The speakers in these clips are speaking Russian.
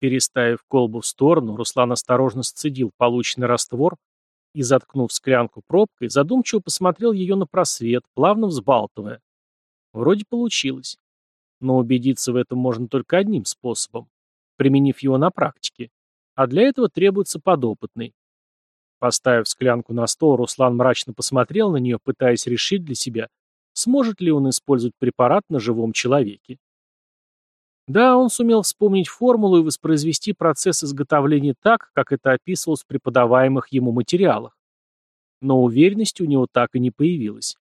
Переставив колбу в сторону, Руслан осторожно сцедил полученный раствор и, заткнув склянку пробкой, задумчиво посмотрел ее на просвет, плавно взбалтывая. Вроде получилось. Но убедиться в этом можно только одним способом, применив его на практике. А для этого требуется подопытный. Поставив склянку на стол, Руслан мрачно посмотрел на нее, пытаясь решить для себя, сможет ли он использовать препарат на живом человеке. Да, он сумел вспомнить формулу и воспроизвести процесс изготовления так, как это описывалось в преподаваемых ему материалах. Но уверенности у него так и не появилось.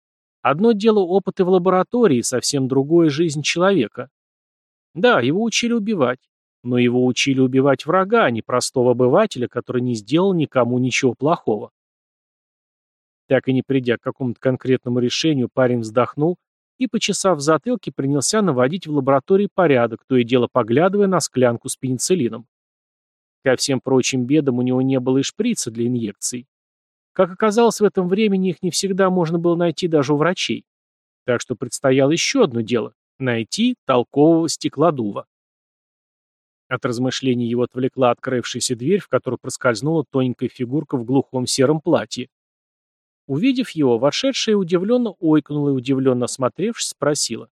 Одно дело опыты в лаборатории, совсем другое жизнь человека. Да, его учили убивать, но его учили убивать врага, а не простого обывателя, который не сделал никому ничего плохого. Так и не придя к какому-то конкретному решению, парень вздохнул и, почесав в затылке, принялся наводить в лаборатории порядок, то и дело поглядывая на склянку с пенициллином. Ко всем прочим бедам у него не было и шприца для инъекций. Как оказалось, в этом времени их не всегда можно было найти даже у врачей. Так что предстояло еще одно дело — найти толкового стеклодува. От размышлений его отвлекла открывшаяся дверь, в которую проскользнула тоненькая фигурка в глухом сером платье. Увидев его, вошедшая удивленно ойкнула и, удивленно осмотревшись, спросила.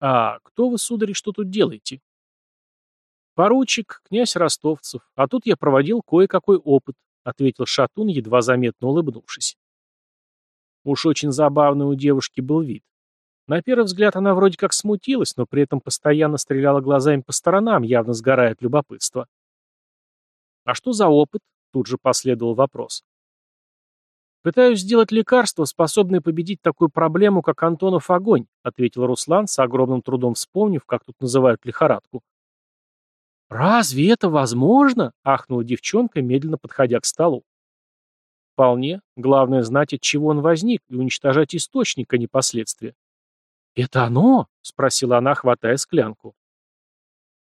«А кто вы, сударь, что тут делаете?» «Поручик, князь Ростовцев, а тут я проводил кое-какой опыт», ответил Шатун, едва заметно улыбнувшись. Уж очень забавный у девушки был вид. На первый взгляд она вроде как смутилась, но при этом постоянно стреляла глазами по сторонам, явно сгорая от любопытства. «А что за опыт?» — тут же последовал вопрос. «Пытаюсь сделать лекарство, способное победить такую проблему, как Антонов огонь», ответил Руслан, с огромным трудом вспомнив, как тут называют лихорадку. «Разве это возможно?» — ахнула девчонка, медленно подходя к столу. «Вполне. Главное знать, от чего он возник, и уничтожать источник, а не последствия». «Это оно?» — спросила она, хватая склянку.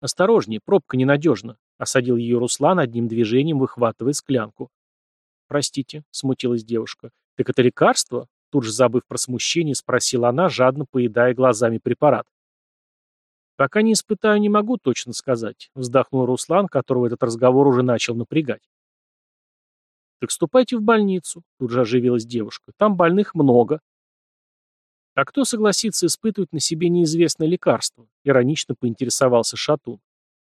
«Осторожнее, пробка ненадежна», — осадил ее Руслан одним движением, выхватывая склянку. «Простите», — смутилась девушка. «Так это лекарство?» Тут же забыв про смущение, спросила она, жадно поедая глазами препарат. «Пока не испытаю, не могу точно сказать», — вздохнул Руслан, которого этот разговор уже начал напрягать. «Так ступайте в больницу», — тут же оживилась девушка. «Там больных много». «А кто согласится испытывать на себе неизвестное лекарство?» — иронично поинтересовался Шатун.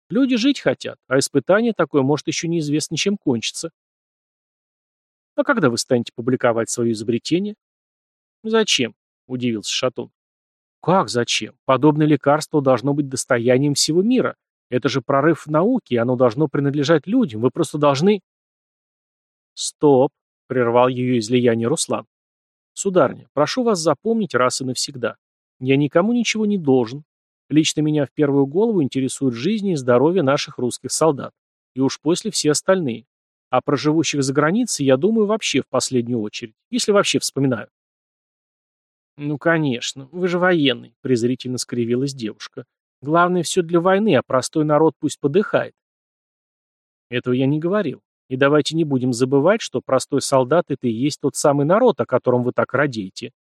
«Люди жить хотят, а испытание такое может еще неизвестно чем кончиться». «А когда вы станете публиковать свое изобретение?» «Зачем?» — удивился Шатун. «Как зачем? Подобное лекарство должно быть достоянием всего мира. Это же прорыв в науке, и оно должно принадлежать людям. Вы просто должны...» «Стоп!» — прервал ее излияние Руслан. «Сударня, прошу вас запомнить раз и навсегда. Я никому ничего не должен. Лично меня в первую голову интересуют жизни и здоровье наших русских солдат. И уж после все остальные. А про живущих за границей я думаю вообще в последнюю очередь, если вообще вспоминаю. «Ну, конечно, вы же военный», — презрительно скривилась девушка. «Главное, все для войны, а простой народ пусть подыхает». Этого я не говорил. И давайте не будем забывать, что простой солдат — это и есть тот самый народ, о котором вы так радеете.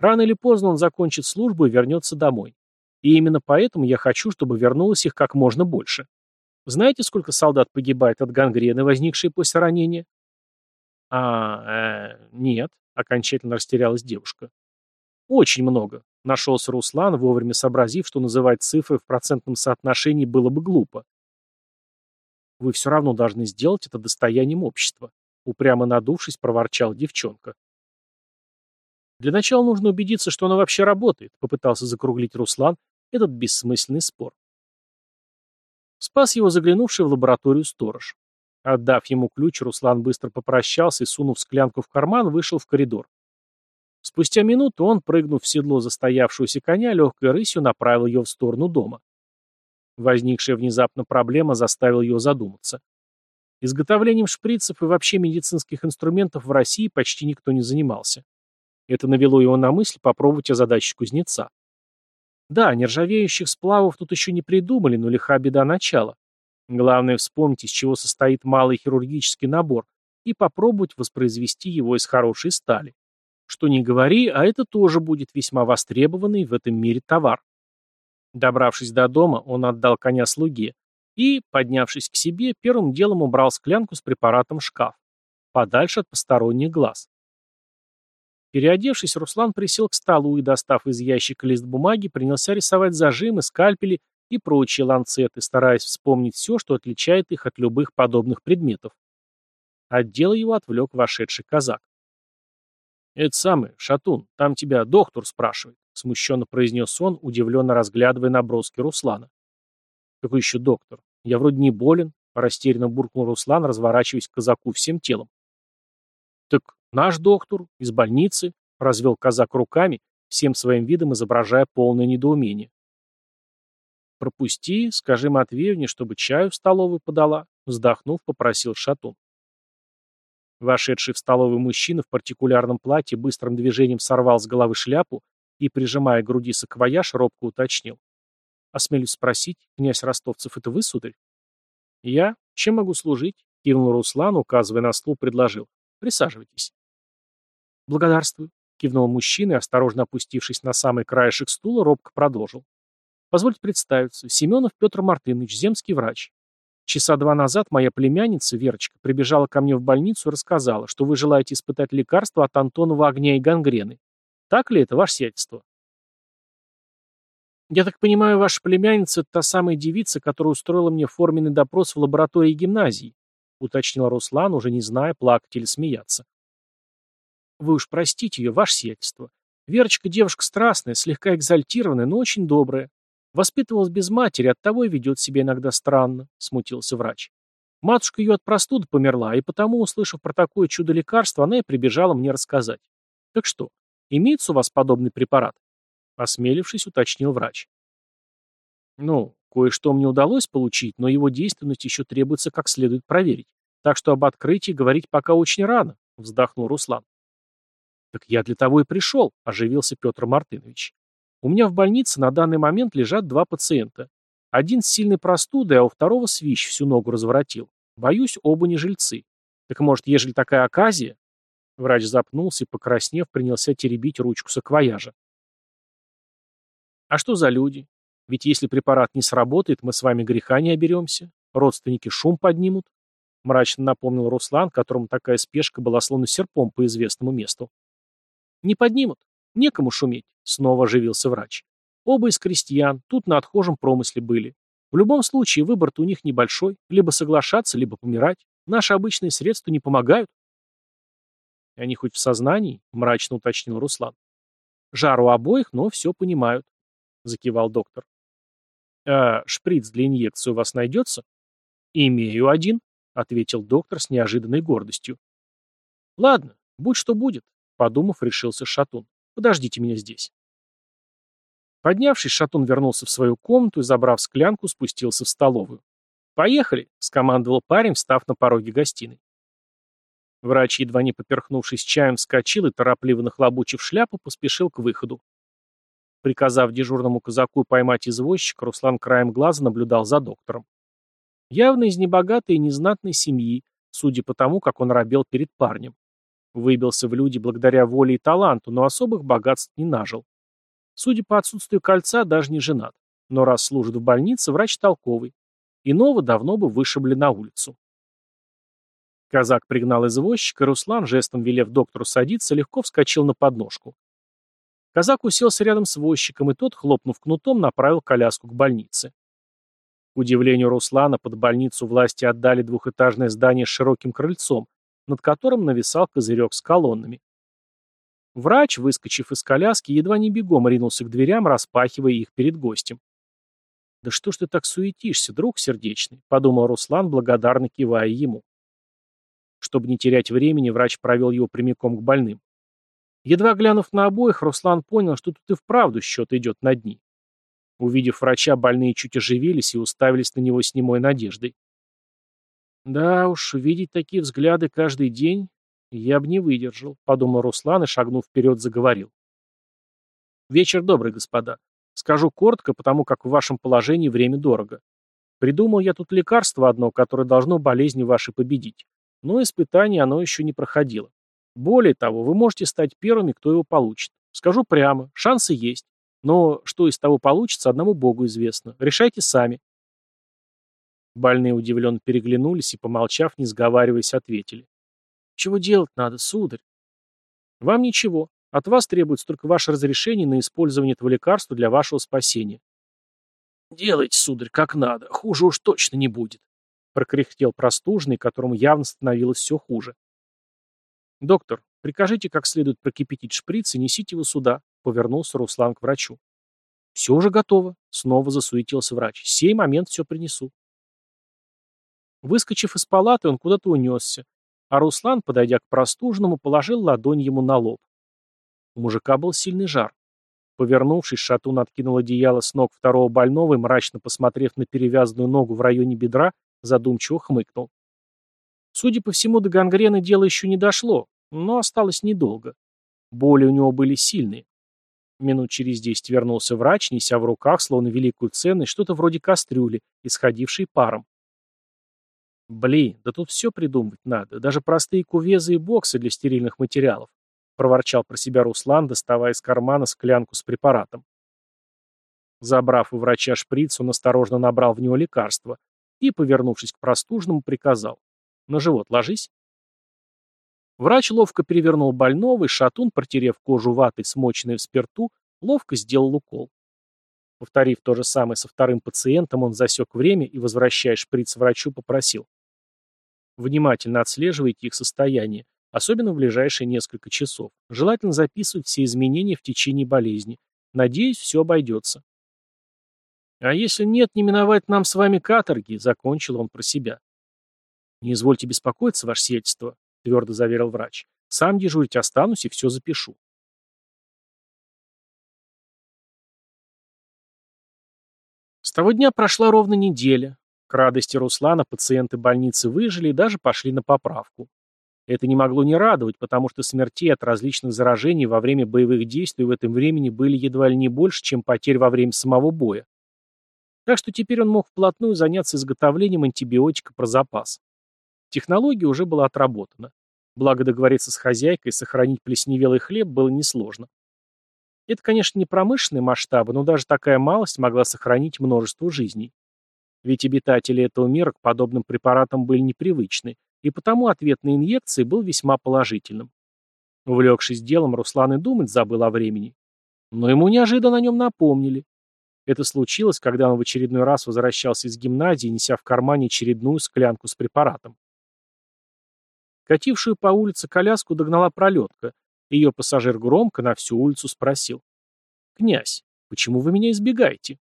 Рано или поздно он закончит службу и вернется домой. И именно поэтому я хочу, чтобы вернулось их как можно больше. Знаете, сколько солдат погибает от гангрены, возникшей после ранения? А, э, нет, окончательно растерялась девушка. Очень много. Нашелся Руслан, вовремя сообразив, что называть цифры в процентном соотношении было бы глупо. Вы все равно должны сделать это достоянием общества. Упрямо надувшись, проворчал девчонка. Для начала нужно убедиться, что оно вообще работает, попытался закруглить Руслан этот бессмысленный спор. Спас его заглянувший в лабораторию сторож. Отдав ему ключ, Руслан быстро попрощался и, сунув склянку в карман, вышел в коридор. Спустя минуту он, прыгнув в седло застоявшегося коня, легкой рысью направил ее в сторону дома. Возникшая внезапно проблема заставила ее задуматься. Изготовлением шприцев и вообще медицинских инструментов в России почти никто не занимался. Это навело его на мысль попробовать озадачить кузнеца. Да, нержавеющих сплавов тут еще не придумали, но лиха беда начала. Главное вспомнить, из чего состоит малый хирургический набор, и попробовать воспроизвести его из хорошей стали. Что ни говори, а это тоже будет весьма востребованный в этом мире товар. Добравшись до дома, он отдал коня слуге, и, поднявшись к себе, первым делом убрал склянку с препаратом в шкаф, подальше от посторонних глаз. Переодевшись, Руслан присел к столу и, достав из ящика лист бумаги, принялся рисовать зажимы, скальпели и прочие ланцеты, стараясь вспомнить все, что отличает их от любых подобных предметов. От дела его отвлек вошедший казак. «Это самый, Шатун, там тебя доктор спрашивает», — смущенно произнес он, удивленно разглядывая наброски Руслана. «Какой еще доктор? Я вроде не болен», — растерянно буркнул Руслан, разворачиваясь к казаку всем телом. «Так наш доктор, из больницы», — развел казак руками, всем своим видом изображая полное недоумение. «Пропусти, скажи Матвеевне, чтобы чаю в столовую подала», — вздохнув, попросил Шатун. Вошедший в столовую мужчина в партикулярном платье быстрым движением сорвал с головы шляпу и, прижимая к груди саквояж, робко уточнил. «Осмелюсь спросить, князь Ростовцев, это вы, сударь?» «Я? Чем могу служить?» — кивнул Руслан, указывая на стул, предложил. «Присаживайтесь». «Благодарствую», — кивнул мужчина и, осторожно опустившись на самый краешек стула, робко продолжил. «Позвольте представиться. Семенов Петр Мартынович, земский врач. Часа два назад моя племянница, Верочка, прибежала ко мне в больницу и рассказала, что вы желаете испытать лекарство от Антонова огня и гангрены. Так ли это, ваше сиятельство? Я так понимаю, ваша племянница – та самая девица, которая устроила мне форменный допрос в лаборатории гимназии, уточнил Руслан, уже не зная, плакать или смеяться. Вы уж простите ее, ваше сиятельство. Верочка девушка страстная, слегка экзальтированная, но очень добрая. Воспитывалась без матери, оттого и ведет себя иногда странно, смутился врач. Матушка ее от простуды померла, и потому, услышав про такое чудо лекарства, она и прибежала мне рассказать. Так что, имеется у вас подобный препарат? Осмелившись, уточнил врач. Ну, кое-что мне удалось получить, но его действенность еще требуется как следует проверить. Так что об открытии говорить пока очень рано, вздохнул Руслан. Так я для того и пришел, оживился Петр Мартынович. У меня в больнице на данный момент лежат два пациента. Один с сильной простудой, а у второго свищ всю ногу разворотил. Боюсь, оба не жильцы. Так может, ежели такая оказия? Врач запнулся и, покраснев, принялся теребить ручку саквояжа. А что за люди? Ведь если препарат не сработает, мы с вами греха не оберемся. Родственники шум поднимут. Мрачно напомнил Руслан, которому такая спешка была словно серпом по известному месту. Не поднимут. Некому шуметь. Снова оживился врач. Оба из крестьян, тут на отхожем промысле были. В любом случае, выбор-то у них небольшой. Либо соглашаться, либо помирать. Наши обычные средства не помогают. Они хоть в сознании? Мрачно уточнил Руслан. Жар у обоих, но все понимают. Закивал доктор. А шприц для инъекции у вас найдется? Имею один, ответил доктор с неожиданной гордостью. Ладно, будь что будет, подумав, решился Шатун. Подождите меня здесь. Поднявшись, Шатун вернулся в свою комнату и, забрав склянку, спустился в столовую. «Поехали!» — скомандовал парень, встав на пороге гостиной. Врач, едва не поперхнувшись чаем, вскочил и, торопливо нахлобучив шляпу, поспешил к выходу. Приказав дежурному казаку поймать извозчика, Руслан краем глаза наблюдал за доктором. Явно из небогатой и незнатной семьи, судя по тому, как он робел перед парнем. Выбился в люди благодаря воле и таланту, но особых богатств не нажил. Судя по отсутствию кольца, даже не женат. Но раз служит в больнице, врач толковый. Иного давно бы вышибли на улицу. Казак пригнал извозчика, Руслан, жестом велев доктору садиться, легко вскочил на подножку. Казак уселся рядом с возчиком, и тот, хлопнув кнутом, направил коляску к больнице. К удивлению Руслана, под больницу власти отдали двухэтажное здание с широким крыльцом, над которым нависал козырек с колоннами. Врач, выскочив из коляски, едва не бегом ринулся к дверям, распахивая их перед гостем. «Да что ж ты так суетишься, друг сердечный?» — подумал Руслан, благодарно кивая ему. Чтобы не терять времени, врач провел его прямиком к больным. Едва глянув на обоих, Руслан понял, что тут и вправду счет идет на дни. Увидев врача, больные чуть оживились и уставились на него с немой надеждой. Да уж, видеть такие взгляды каждый день я бы не выдержал, подумал Руслан и, шагнув вперед, заговорил. Вечер добрый, господа. Скажу коротко, потому как в вашем положении время дорого. Придумал я тут лекарство одно, которое должно болезни ваши победить. Но испытание оно еще не проходило. Более того, вы можете стать первыми, кто его получит. Скажу прямо, шансы есть. Но что из того получится, одному Богу известно. Решайте сами. Больные удивленно переглянулись и, помолчав, не сговариваясь, ответили. «Чего делать надо, сударь?» «Вам ничего. От вас требуется только ваше разрешение на использование этого лекарства для вашего спасения». «Делайте, сударь, как надо. Хуже уж точно не будет», — прокряхтел простужный, которому явно становилось все хуже. «Доктор, прикажите как следует прокипятить шприц и несите его сюда», — повернулся Руслан к врачу. «Все уже готово», — снова засуетился врач. «Сей момент все принесу». Выскочив из палаты, он куда-то унесся, а Руслан, подойдя к простужному, положил ладонь ему на лоб. У мужика был сильный жар. Повернувшись, Шатун откинул одеяло с ног второго больного и, мрачно посмотрев на перевязанную ногу в районе бедра, задумчиво хмыкнул. Судя по всему, до гангрены дело еще не дошло, но осталось недолго. Боли у него были сильные. Минут через десять вернулся врач, неся в руках, словно великую ценность, что-то вроде кастрюли, исходившей паром. «Блин, да тут все придумывать надо, даже простые кувезы и боксы для стерильных материалов», проворчал про себя Руслан, доставая из кармана склянку с препаратом. Забрав у врача шприц, он осторожно набрал в него лекарство и, повернувшись к простужному, приказал. На живот ложись. Врач ловко перевернул больного, и шатун, протерев кожу ватой, смоченной в спирту, ловко сделал укол. Повторив то же самое со вторым пациентом, он засек время и, возвращая шприц врачу, попросил. Внимательно отслеживайте их состояние, особенно в ближайшие несколько часов. Желательно записывать все изменения в течение болезни. Надеюсь, все обойдется. А если нет, не миновать нам с вами каторги, закончил он про себя. «Не извольте беспокоиться, ваше сиятельство», — твердо заверил врач. «Сам дежурить останусь и все запишу». С того дня прошла ровно неделя. К радости Руслана пациенты больницы выжили и даже пошли на поправку. Это не могло не радовать, потому что смертей от различных заражений во время боевых действий в этом времени были едва ли не больше, чем потерь во время самого боя. Так что теперь он мог вплотную заняться изготовлением антибиотика про запас. Технология уже была отработана. Благо договориться с хозяйкой и сохранить плесневелый хлеб было несложно. Это, конечно, не промышленные масштабы, но даже такая малость могла сохранить множество жизней. Ведь обитатели этого мира к подобным препаратам были непривычны, и потому ответ на инъекции был весьма положительным. Увлекшись делом, Руслан и думать забыл о времени. Но ему неожиданно о нем напомнили. Это случилось, когда он в очередной раз возвращался из гимназии, неся в кармане очередную склянку с препаратом. Катившую по улице коляску догнала пролетка. Ее пассажир громко на всю улицу спросил. «Князь, почему вы меня избегаете?»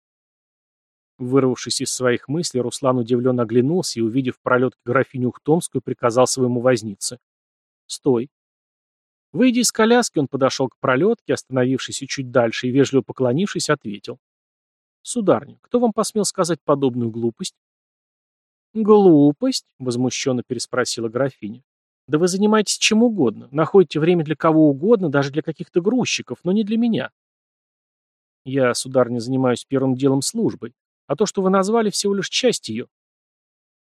Вырвавшись из своих мыслей, Руслан удивленно оглянулся и, увидев в пролетке графиню Ухтомскую, приказал своему вознице. «Стой!» Выйдя из коляски, он подошел к пролетке, остановившись чуть дальше и, вежливо поклонившись, ответил. «Сударня, кто вам посмел сказать подобную глупость?» «Глупость?» — возмущенно переспросила графиня. Да вы занимаетесь чем угодно, находите время для кого угодно, даже для каких-то грузчиков, но не для меня. Я, сударыня, занимаюсь первым делом службой, а то, что вы назвали, всего лишь часть ее.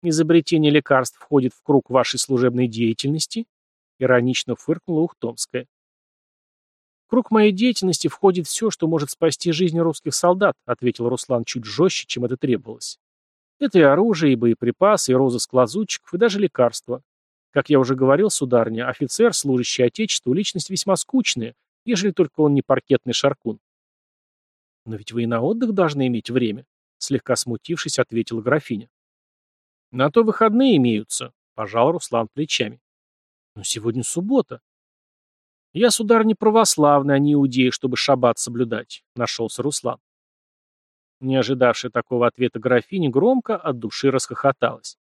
Изобретение лекарств входит в круг вашей служебной деятельности? Иронично фыркнула Ухтомская. В круг моей деятельности входит все, что может спасти жизнь русских солдат, ответил Руслан чуть жестче, чем это требовалось. Это и оружие, и боеприпасы, и розыск лазутчиков, и даже лекарства. Как я уже говорил, сударыня, офицер, служащий Отечеству, личность весьма скучная, ежели только он не паркетный шаркун. Но ведь вы и на отдых должны иметь время, слегка смутившись, ответила графиня. На то выходные имеются, пожал Руслан плечами. Но сегодня суббота. Я, сударь, не православный, а не иудей, чтобы шаббат соблюдать, нашелся Руслан. Не ожидавшая такого ответа графиня громко от души расхохоталась.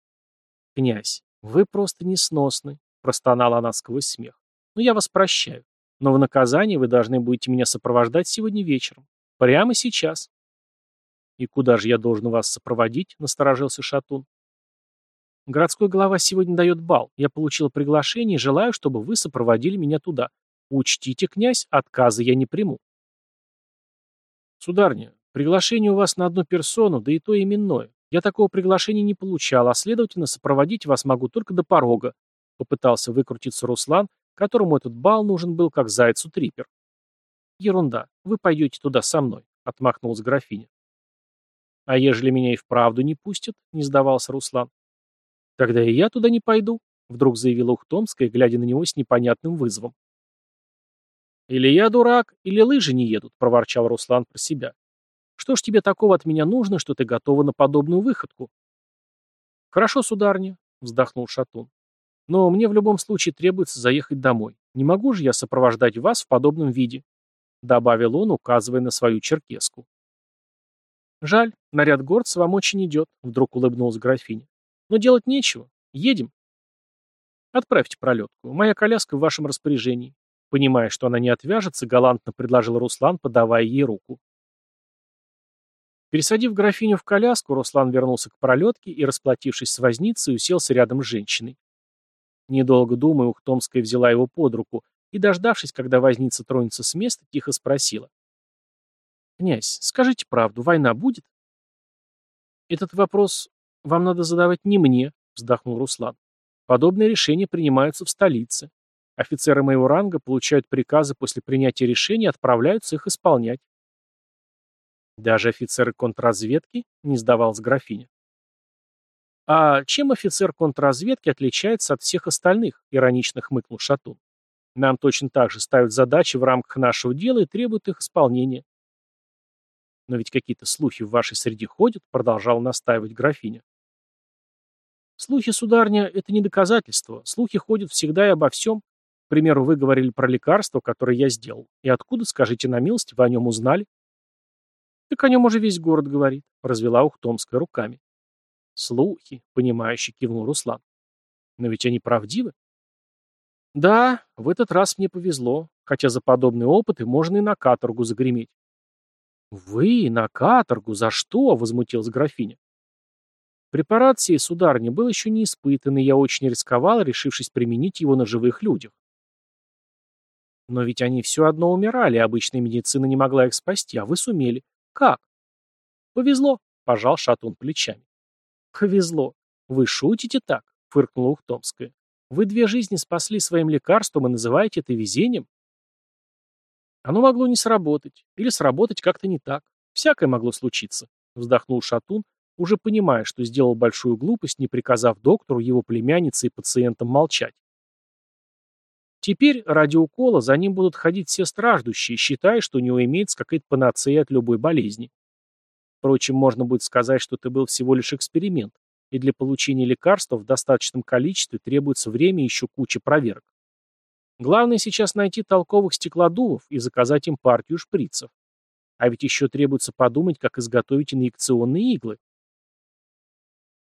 «Князь, «Вы просто несносны», — простонала она сквозь смех. «Но я вас прощаю. Но в наказание вы должны будете меня сопровождать сегодня вечером. Прямо сейчас». «И куда же я должен вас сопроводить?» — насторожился Шатун. «Городской глава сегодня дает бал. Я получил приглашение и желаю, чтобы вы сопроводили меня туда. Учтите, князь, отказа я не приму». «Сударня, приглашение у вас на одну персону, да и то именное. Я такого приглашения не получал, а следовательно, сопроводить вас могу только до порога. Попытался выкрутиться Руслан, которому этот бал нужен был как зайцу трипер. Ерунда. Вы пойдете туда со мной, отмахнулась графиня. А ежели меня и вправду не пустят, не сдавался Руслан. Тогда и я туда не пойду, вдруг заявила Ухтомская, глядя на него с непонятным вызовом. «Или я дурак, или лыжи не едут», — проворчал Руслан про себя. «Что ж тебе такого от меня нужно, что ты готова на подобную выходку?» «Хорошо, сударня», — вздохнул Шатун. «Но мне в любом случае требуется заехать домой. Не могу же я сопровождать вас в подобном виде», — добавил он, указывая на свою черкеску. «Жаль, наряд горца вам очень идет», — вдруг улыбнулась графиня. «Но делать нечего. Едем». «Отправьте пролетку. Моя коляска в вашем распоряжении. Понимая, что она не отвяжется, галантно предложил Руслан, подавая ей руку. Пересадив графиню в коляску, Руслан вернулся к пролетке и, расплатившись с возницей, уселся рядом с женщиной. Недолго думая, Ухтомская взяла его под руку и, дождавшись, когда возница тронется с места, тихо спросила. «Князь, скажите правду, война будет?» «Этот вопрос вам надо задавать не мне», — вздохнул Руслан. «Подобные решения принимаются в столице. Офицеры моего ранга получают приказы после принятия решений и отправляются их исполнять. Даже офицеры контрразведки не сдавалась графиня. А чем офицер контрразведки отличается от всех остальных, иронично хмыкнул Шатун. Нам точно так же ставят задачи в рамках нашего дела и требуют их исполнения. Но ведь какие-то слухи в вашей среде ходят, продолжала настаивать графиня. Слухи, сударня, это не доказательство. Слухи ходят всегда и обо всем, к примеру, вы говорили про лекарство, которое я сделал. И откуда, скажите на милость, вы о нем узнали? Так о нем уже весь город говорит, развела Ухтомская руками. Слухи, понимающе кивнул Руслан. Но ведь они правдивы. Да, в этот раз мне повезло, хотя за подобные опыты можно и на каторгу загреметь. Вы на каторгу? За что? Возмутилась графиня. Препарат сей, сударыня, был еще не испытан, и я очень рисковал, решившись применить его на живых людях. Но ведь они все одно умирали, обычная медицина не могла их спасти, а вы сумели. Как? Повезло, пожал Шатун плечами. Повезло. Вы шутите так? Фыркнула Ухтомская. Вы две жизни спасли своим лекарством и называете это везением? Оно могло не сработать, или сработать как-то не так. Всякое могло случиться, вздохнул Шатун, уже понимая, что сделал большую глупость, не приказав доктору, его племяннице и пациентам молчать. Теперь ради укола за ним будут ходить все страждущие, считая, что у него имеется какая-то панацея от любой болезни. Впрочем, можно будет сказать, что это был всего лишь эксперимент, и для получения лекарства в достаточном количестве требуется время и еще куча проверок. Главное сейчас найти толковых стеклодувов и заказать им партию шприцев. А ведь еще требуется подумать, как изготовить инъекционные иглы.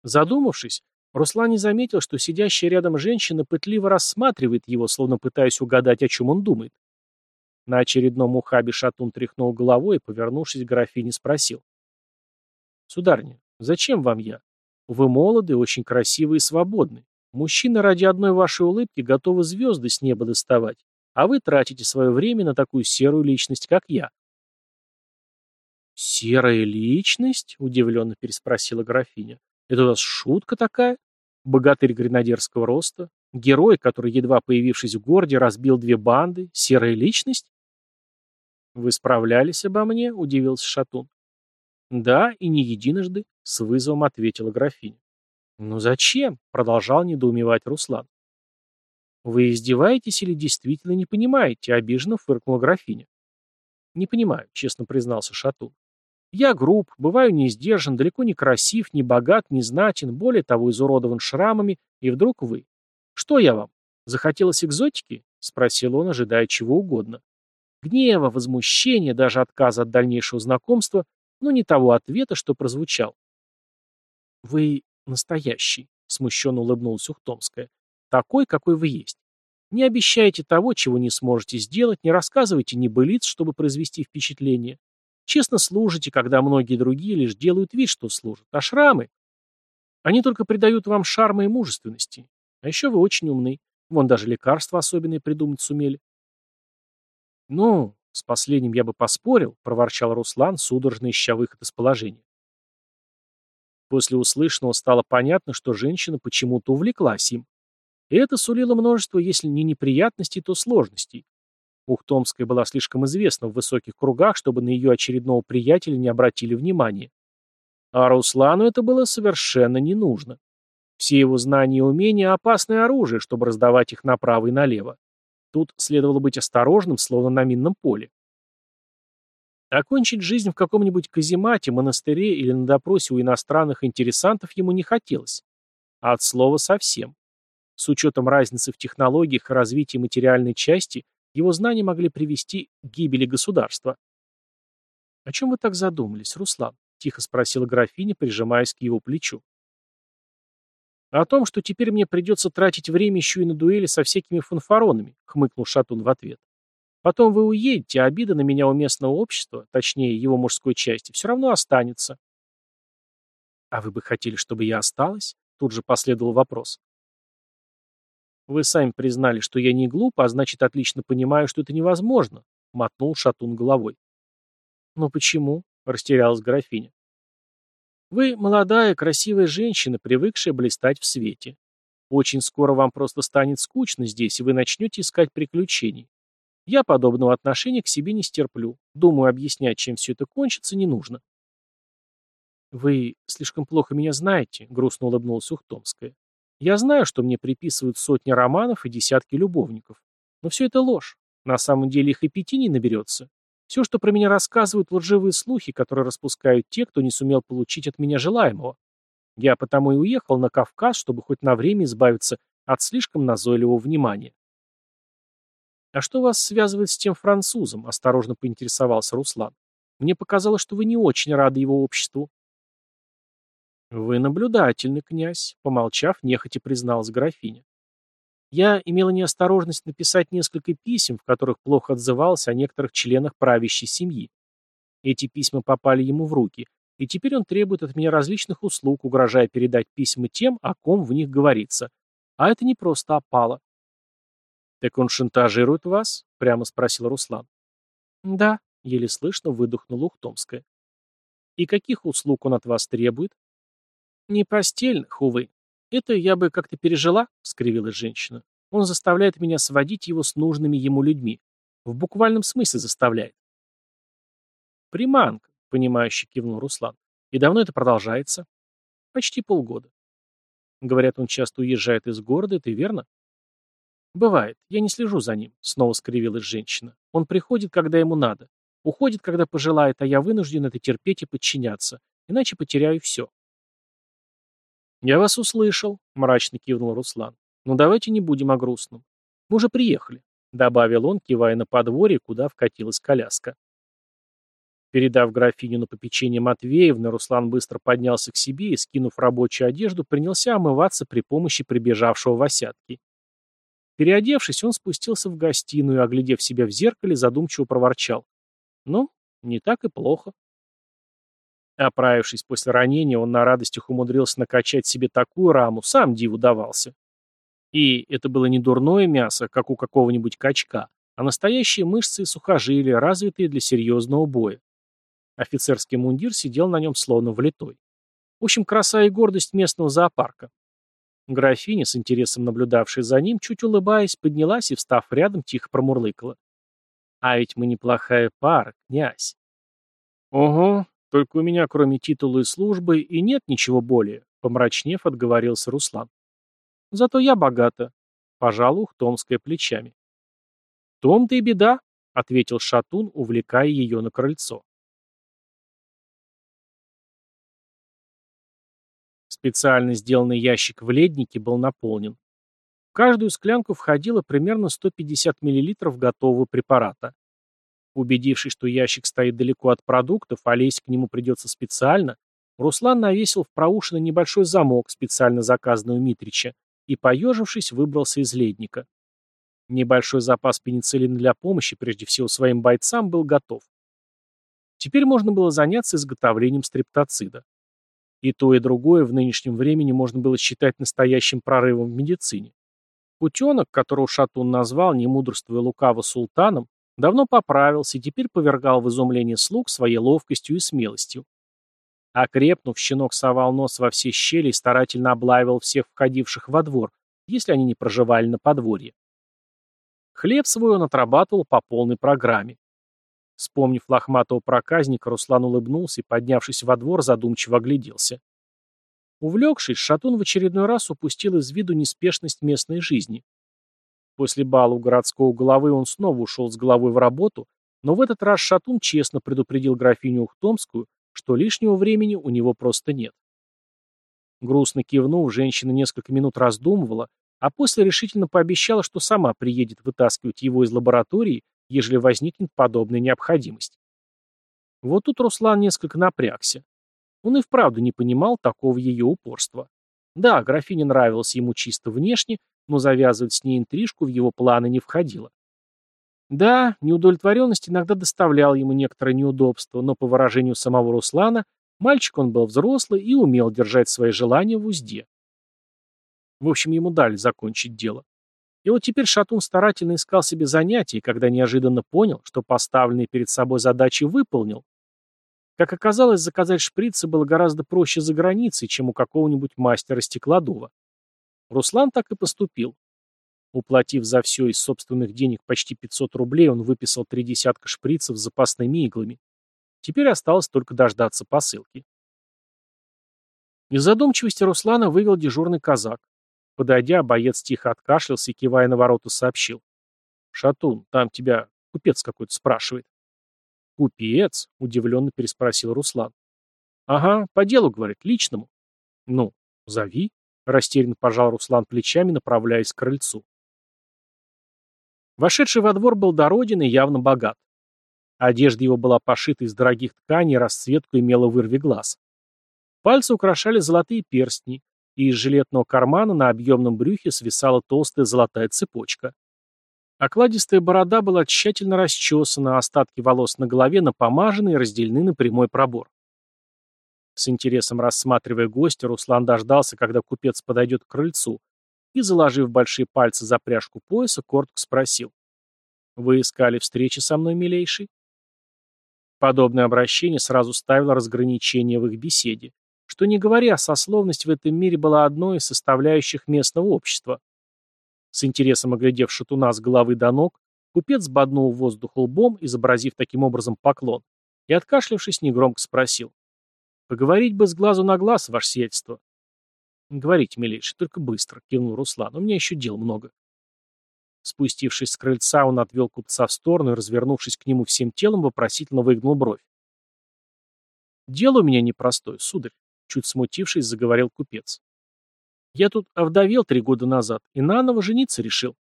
Задумавшись, Руслан не заметил, что сидящая рядом женщина пытливо рассматривает его, словно пытаясь угадать, о чем он думает. На очередном ухабе шатун тряхнул головой и, повернувшись к графине, спросил. «Сударыня, зачем вам я? Вы молоды, очень красивы и свободны. Мужчины ради одной вашей улыбки готовы звезды с неба доставать, а вы тратите свое время на такую серую личность, как я». «Серая личность?» — удивленно переспросила графиня. «Это у вас шутка такая?» Богатырь гренадерского роста, герой, который, едва появившись в городе, разбил две банды, серая личность? «Вы справлялись обо мне?» — удивился Шатун. «Да, и не единожды», — с вызовом ответила графиня. «Ну зачем?» — продолжал недоумевать Руслан. «Вы издеваетесь или действительно не понимаете?» — обиженно фыркнула графиня. «Не понимаю», — честно признался Шатун. Я груб, бываю не сдержан, далеко не красив, не богат, не знатен, более того, изуродован шрамами, и вдруг вы. Что я вам? Захотелось экзотики? Спросил он, ожидая чего угодно. Гнева, возмущения, даже отказа от дальнейшего знакомства, но не того ответа, что прозвучал. «Вы настоящий», — смущенно улыбнулась Ухтомская. «Такой, какой вы есть. Не обещайте того, чего не сможете сделать, не рассказывайте небылиц, чтобы произвести впечатление. Честно служите, когда многие другие лишь делают вид, что служат. А шрамы? Они только придают вам шарма и мужественности. А еще вы очень умны. Вон даже лекарства особенные придумать сумели. Ну, с последним я бы поспорил, проворчал Руслан, судорожно ища выход из положения. После услышанного стало понятно, что женщина почему-то увлеклась им. И это сулило множество, если не неприятностей, то сложностей. Ухтомская была слишком известна в высоких кругах, чтобы на ее очередного приятеля не обратили внимания. А Руслану это было совершенно не нужно. Все его знания и умения – опасное оружие, чтобы раздавать их направо и налево. Тут следовало быть осторожным, словно на минном поле. Окончить жизнь в каком-нибудь каземате, монастыре или на допросе у иностранных интересантов ему не хотелось. А от слова совсем. С учетом разницы в технологиях и развитии материальной части, его знания могли привести к гибели государства. «О чем вы так задумались, Руслан?» — тихо спросила графиня, прижимаясь к его плечу. «О том, что теперь мне придется тратить время еще и на дуэли со всякими фанфаронами», — хмыкнул Шатун в ответ. «Потом вы уедете, а обида на меня у местного общества, точнее, его мужской части, все равно останется». «А вы бы хотели, чтобы я осталась?» Тут же последовал вопрос. «Вы сами признали, что я не глуп, а значит, отлично понимаю, что это невозможно», — мотнул Шатун головой. «Но почему?» — растерялась графиня. «Вы молодая, красивая женщина, привыкшая блистать в свете. Очень скоро вам просто станет скучно здесь, и вы начнете искать приключений. Я подобного отношения к себе не стерплю. Думаю, объяснять, чем все это кончится, не нужно». «Вы слишком плохо меня знаете», — грустно улыбнулась Ухтомская. «Я знаю, что мне приписывают сотни романов и десятки любовников. Но все это ложь. На самом деле их и пяти не наберется. Все, что про меня рассказывают, лживые слухи, которые распускают те, кто не сумел получить от меня желаемого. Я потому и уехал на Кавказ, чтобы хоть на время избавиться от слишком назойливого внимания. «А что вас связывает с тем французом?» – осторожно поинтересовался Руслан. «Мне показалось, что вы не очень рады его обществу». «Вы наблюдательный, князь», — помолчав, нехотя призналась графиня. «Я имела неосторожность написать несколько писем, в которых плохо отзывался о некоторых членах правящей семьи. Эти письма попали ему в руки, и теперь он требует от меня различных услуг, угрожая передать письма тем, о ком в них говорится. А это не просто опало». «Так он шантажирует вас?» — прямо спросил Руслан. «Да», — еле слышно выдохнула Ухтомская. «И каких услуг он от вас требует?» «Не постельных, увы. Это я бы как-то пережила», — скривилась женщина. «Он заставляет меня сводить его с нужными ему людьми. В буквальном смысле заставляет». «Приманка», — понимающе кивнул Руслан. «И давно это продолжается?» «Почти полгода». «Говорят, он часто уезжает из города, это верно?» «Бывает. Я не слежу за ним», — снова скривилась женщина. «Он приходит, когда ему надо. Уходит, когда пожелает, а я вынужден это терпеть и подчиняться. Иначе потеряю все. «Я вас услышал», — мрачно кивнул Руслан. «Но давайте не будем о грустном. Мы уже приехали», — добавил он, кивая на подворье, куда вкатилась коляска. Передав графиню на попечение Матвеевны, Руслан быстро поднялся к себе и, скинув рабочую одежду, принялся омываться при помощи прибежавшего Васятки. Переодевшись, он спустился в гостиную, оглядев себя в зеркале, задумчиво проворчал. «Ну, не так и плохо». Оправившись после ранения, он на радостях умудрился накачать себе такую раму, сам диву давался. И это было не дурное мясо, как у какого-нибудь качка, а настоящие мышцы и сухожилия, развитые для серьезного боя. Офицерский мундир сидел на нем словно влитой. В общем, краса и гордость местного зоопарка. Графиня, с интересом наблюдавшая за ним, чуть улыбаясь, поднялась и, встав рядом, тихо промурлыкала. «А ведь мы неплохая пара, князь». «Ого, только у меня, кроме титула и службы, и нет ничего более, помрачнев, отговорился Руслан. Зато я богата, пожалуй, Томская плечами. том-то и беда, ответил Шатун, увлекая ее на крыльцо. Специально сделанный ящик в леднике был наполнен. В каждую склянку входило примерно 150 мл готового препарата. Убедившись, что ящик стоит далеко от продуктов, а лезть к нему придется специально, Руслан навесил в проушины небольшой замок, специально заказанный у Митрича, и, поежившись, выбрался из ледника. Небольшой запас пенициллина для помощи, прежде всего своим бойцам, был готов. Теперь можно было заняться изготовлением стрептоцида. И то, и другое в нынешнем времени можно было считать настоящим прорывом в медицине. Путенок, которого Шатун назвал, не мудрствуя лукаво султаном, Давно поправился и теперь повергал в изумление слуг своей ловкостью и смелостью. Окрепнув, щенок совал нос во все щели и старательно облаивал всех входивших во двор, если они не проживали на подворье. Хлеб свой он отрабатывал по полной программе. Вспомнив лохматого проказника, Руслан улыбнулся и, поднявшись во двор, задумчиво огляделся. Увлекшись, Шатун в очередной раз упустил из виду неспешность местной жизни. После бала у городского головы он снова ушел с головой в работу, но в этот раз Шатун честно предупредил графиню Ухтомскую, что лишнего времени у него просто нет. Грустно кивнув, женщина несколько минут раздумывала, а после решительно пообещала, что сама приедет вытаскивать его из лаборатории, ежели возникнет подобная необходимость. Вот тут Руслан несколько напрягся. Он и вправду не понимал такого ее упорства. Да, графиня нравилась ему чисто внешне, но завязывать с ней интрижку в его планы не входило. Да, неудовлетворенность иногда доставляла ему некоторое неудобство, но по выражению самого Руслана, мальчик он был взрослый и умел держать свои желания в узде. В общем, ему дали закончить дело. И вот теперь Шатун старательно искал себе занятия, когда неожиданно понял, что поставленные перед собой задачи выполнил. Как оказалось, заказать шприцы было гораздо проще за границей, чем у какого-нибудь мастера-стеклодува. Руслан так и поступил. Уплатив за все из собственных денег почти 500 рублей, он выписал три десятка шприцев с запасными иглами. Теперь осталось только дождаться посылки. Из задумчивости Руслана вывел дежурный казак. Подойдя, боец тихо откашлялся и, кивая на ворота, сообщил. «Шатун, там тебя купец какой-то спрашивает». «Купец?» — удивленно переспросил Руслан. «Ага, по делу, — говорит, — личному». «Ну, зови», — растерянно пожал Руслан плечами, направляясь к крыльцу. Вошедший во двор был дороден и явно богат. Одежда его была пошита из дорогих тканей, расцветку имела вырви глаз. Пальцы украшали золотые перстни, и из жилетного кармана на объемном брюхе свисала толстая золотая цепочка. Окладистая борода была тщательно расчесана, а остатки волос на голове напомажены и разделены на прямой пробор. С интересом рассматривая гостя, Руслан дождался, когда купец подойдет к крыльцу, и, заложив большие пальцы за пряжку пояса, коротко спросил. «Вы искали встречи со мной, милейший?» Подобное обращение сразу ставило разграничение в их беседе, что, не говоря, сословность в этом мире была одной из составляющих местного общества. С интересом оглядев шатуна с головы до ног, купец боднул воздух лбом, изобразив таким образом поклон, и, откашлявшись, негромко спросил. «Поговорить бы с глазу на глаз, ваше сиятельство. «Говорите, милейший, только быстро», — кивнул Руслан. «У меня еще дел много». Спустившись с крыльца, он отвел купца в сторону и, развернувшись к нему всем телом, вопросительно выгнул бровь. «Дело у меня непростое, сударь», — чуть смутившись, заговорил купец. «Я тут овдовел три года назад и наново жениться решил».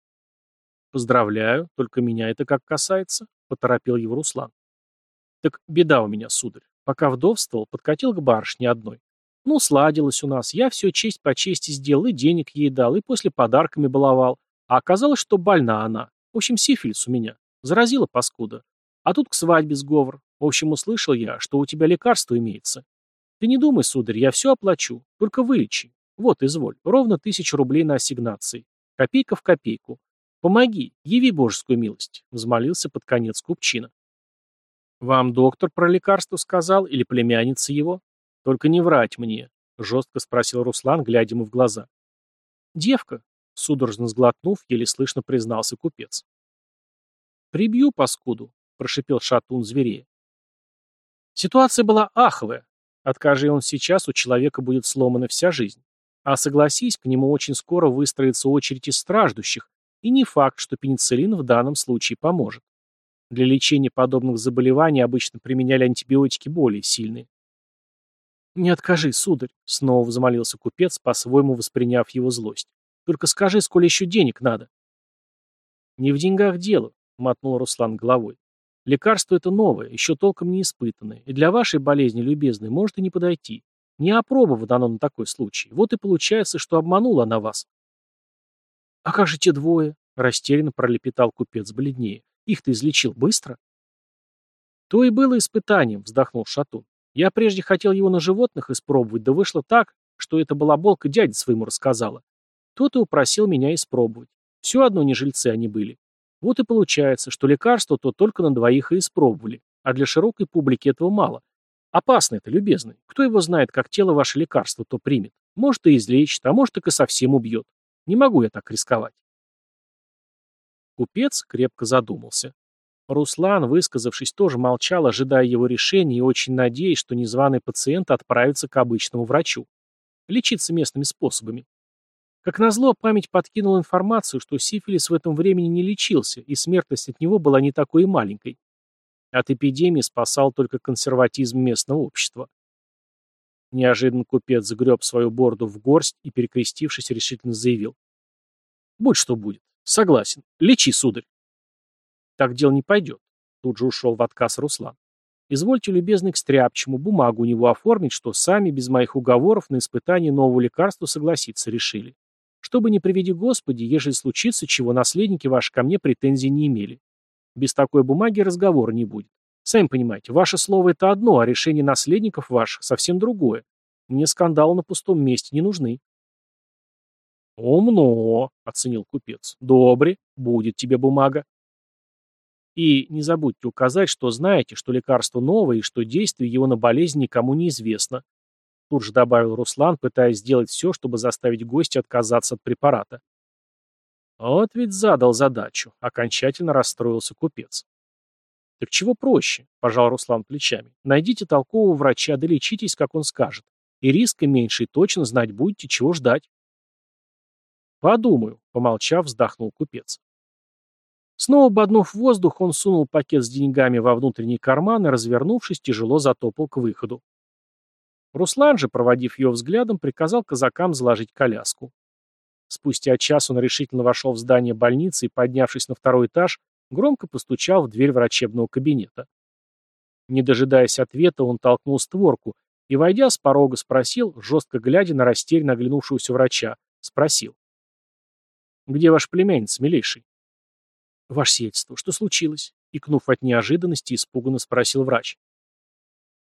«Поздравляю, только меня это как касается», — поторопил его Руслан. «Так беда у меня, сударь. Пока вдовствовал, подкатил к барышне одной. Ну, сладилось у нас. Я все честь по чести сделал, и денег ей дал, и после подарками баловал. А оказалось, что больна она. В общем, сифилис у меня. Заразила паскуда. А тут к свадьбе сговор. В общем, услышал я, что у тебя лекарство имеется. Ты не думай, сударь, я все оплачу. Только вылечи. Вот, изволь. Ровно тысячу рублей на ассигнации. Копейка в копейку. Помоги, яви божескую милость. Взмолился под конец купчина. Вам доктор про лекарство сказал или племянница его? «Только не врать мне», — жестко спросил Руслан, глядя ему в глаза. «Девка», — судорожно сглотнув, еле слышно признался купец. «Прибью, паскуду», — прошипел шатун зверея. Ситуация была аховая. Откажи он сейчас, у человека будет сломана вся жизнь. А согласись, к нему очень скоро выстроится очередь из страждущих, и не факт, что пенициллин в данном случае поможет. Для лечения подобных заболеваний обычно применяли антибиотики более сильные. «Не откажи, сударь», — снова взмолился купец, по-своему восприняв его злость. «Только скажи, сколько еще денег надо». «Не в деньгах дело», — мотнул Руслан головой. «Лекарство это новое, еще толком не испытанное, и для вашей болезни, любезной, может и не подойти. Не опробовано оно на такой случай. Вот и получается, что обманула она вас». «А как же те двое?» — растерянно пролепетал купец бледнее. «Их-то излечил быстро?» «То и было испытанием», — вздохнул Шатун. Я прежде хотел его на животных испробовать, да вышло так, что эта балаболка дяде своему рассказала. Тот и упросил меня испробовать. Все одно не жильцы они были. Вот и получается, что лекарство то только на двоих и испробовали, а для широкой публики этого мало. Опасно это, любезный. Кто его знает, как тело ваше лекарство то примет. Может и излечит, а может так и совсем убьет. Не могу я так рисковать. Купец крепко задумался. Руслан, высказавшись, тоже молчал, ожидая его решения и очень надеясь, что незваный пациент отправится к обычному врачу. Лечиться местными способами. Как назло, память подкинула информацию, что сифилис в этом времени не лечился, и смертность от него была не такой и маленькой. От эпидемии спасал только консерватизм местного общества. Неожиданно купец загреб свою борду в горсть и, перекрестившись, решительно заявил. «Будь что будет. Согласен. Лечи, сударь». «Так дело не пойдет», — тут же ушел в отказ Руслан. «Извольте, любезный, к стряпчему бумагу у него оформить, что сами, без моих уговоров, на испытание нового лекарства согласиться решили. Чтобы не приведи Господи, ежели случится, чего наследники ваши ко мне претензий не имели. Без такой бумаги разговора не будет. Сами понимаете, ваше слово это одно, а решение наследников ваших совсем другое. Мне скандалы на пустом месте не нужны. «Умно», — оценил купец. «Добре, будет тебе бумага». И не забудьте указать, что знаете, что лекарство новое и что действие его на болезнь никому не известно. Тут же добавил Руслан, пытаясь сделать все, чтобы заставить гостя отказаться от препарата. Вот ведь задал задачу. Окончательно расстроился купец. Так чего проще, пожал Руслан плечами. Найдите толкового врача, да лечитесь, как он скажет. И риска меньше, и точно знать будете, чего ждать. Подумаю, помолчав, вздохнул купец. Снова ободнув воздух, он сунул пакет с деньгами во внутренний карман и, развернувшись, тяжело затопал к выходу. Руслан же, проводив ее взглядом, приказал казакам заложить коляску. Спустя час он решительно вошел в здание больницы и, поднявшись на второй этаж, громко постучал в дверь врачебного кабинета. Не дожидаясь ответа, он толкнул створку и, войдя с порога, спросил, жестко глядя на растерянно оглянувшегося врача, спросил. «Где ваш племянница, милейший?» «Ваше сиятельство, что случилось?» Икнув от неожиданности, испуганно спросил врач.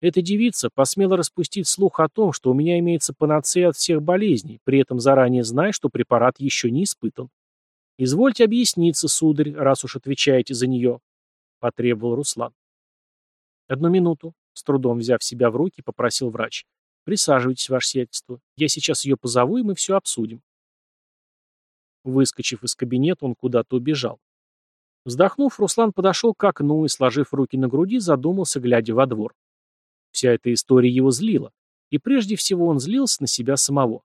Эта девица посмела распустить слух о том, что у меня имеется панацея от всех болезней, при этом заранее зная, что препарат еще не испытан. «Извольте объясниться, сударь, раз уж отвечаете за нее», — потребовал Руслан. «Одну минуту», — с трудом взяв себя в руки, попросил врач. «Присаживайтесь, ваше сиятельство. Я сейчас ее позову, и мы все обсудим». Выскочив из кабинета, он куда-то убежал. Вздохнув, Руслан подошел к окну и, сложив руки на груди, задумался, глядя во двор. Вся эта история его злила. И прежде всего он злился на себя самого.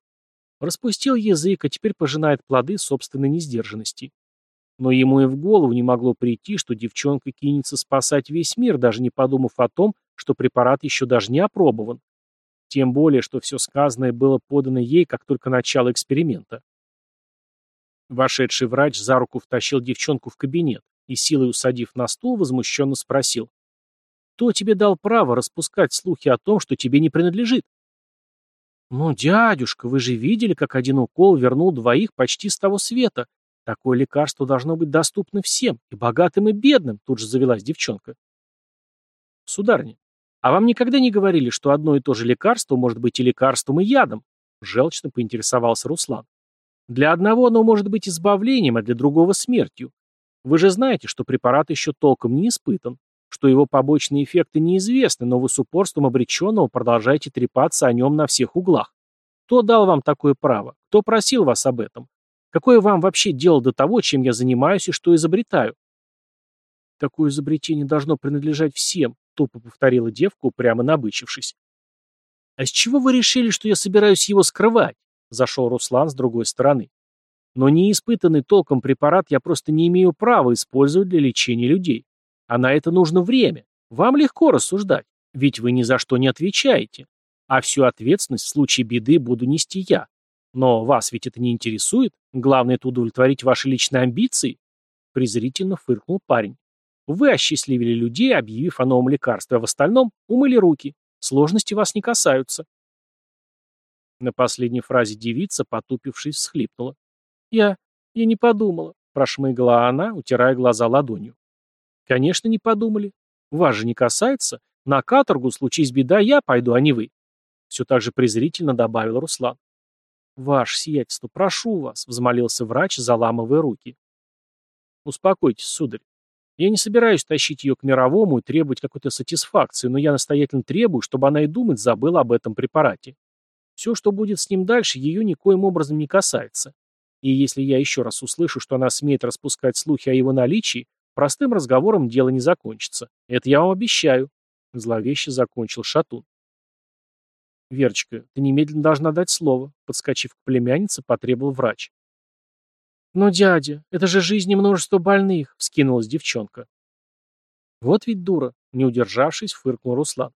Распустил язык, а теперь пожинает плоды собственной несдержанности. Но ему и в голову не могло прийти, что девчонка кинется спасать весь мир, даже не подумав о том, что препарат еще даже не опробован. Тем более, что все сказанное было подано ей как только начало эксперимента. Вошедший врач за руку втащил девчонку в кабинет и, силой усадив на стул, возмущенно спросил. Кто тебе дал право распускать слухи о том, что тебе не принадлежит? Ну, дядюшка, вы же видели, как один укол вернул двоих почти с того света. Такое лекарство должно быть доступно всем, и богатым, и бедным, тут же завелась девчонка. Сударыня, а вам никогда не говорили, что одно и то же лекарство может быть и лекарством, и ядом? Желчно поинтересовался Руслан. Для одного оно может быть избавлением, а для другого смертью. Вы же знаете, что препарат еще толком не испытан что его побочные эффекты неизвестны, но вы с упорством обреченного продолжаете трепаться о нем на всех углах. Кто дал вам такое право? Кто просил вас об этом? Какое вам вообще дело до того, чем я занимаюсь и что изобретаю? Такое изобретение должно принадлежать всем, тупо повторила девка, прямо набычившись. А с чего вы решили, что я собираюсь его скрывать? Зашел Руслан с другой стороны. Но неиспытанный толком препарат я просто не имею права использовать для лечения людей. А на это нужно время. Вам легко рассуждать, ведь вы ни за что не отвечаете. А всю ответственность в случае беды буду нести я. Но вас ведь это не интересует. Главное это удовлетворить ваши личные амбиции. Презрительно фыркнул парень. Вы осчастливили людей, объявив о новом лекарстве, а в остальном умыли руки. Сложности вас не касаются. На последней фразе девица, потупившись, всхлипнула. «Я... я не подумала», — прошмыгла она, утирая глаза ладонью. Конечно, не подумали. Вас же не касается. На каторгу, случись беда, я пойду, а не вы. Все так же презрительно добавил Руслан. «Ваше сиятельство, прошу вас», — взмолился врач, заламывая руки. «Успокойтесь, сударь. Я не собираюсь тащить ее к мировому и требовать какой-то сатисфакции, но я настоятельно требую, чтобы она и думать забыла об этом препарате. Все, что будет с ним дальше, ее никоим образом не касается. И если я еще раз услышу, что она смеет распускать слухи о его наличии, простым разговором дело не закончится. Это я вам обещаю. Зловеще закончил Шатун. «Верочка, ты немедленно должна дать слово», — подскочив к племяннице, потребовал врач. «Но, дядя, это же жизни множества больных», — вскинулась девчонка. «Вот ведь дура», — не удержавшись, фыркнул Руслан.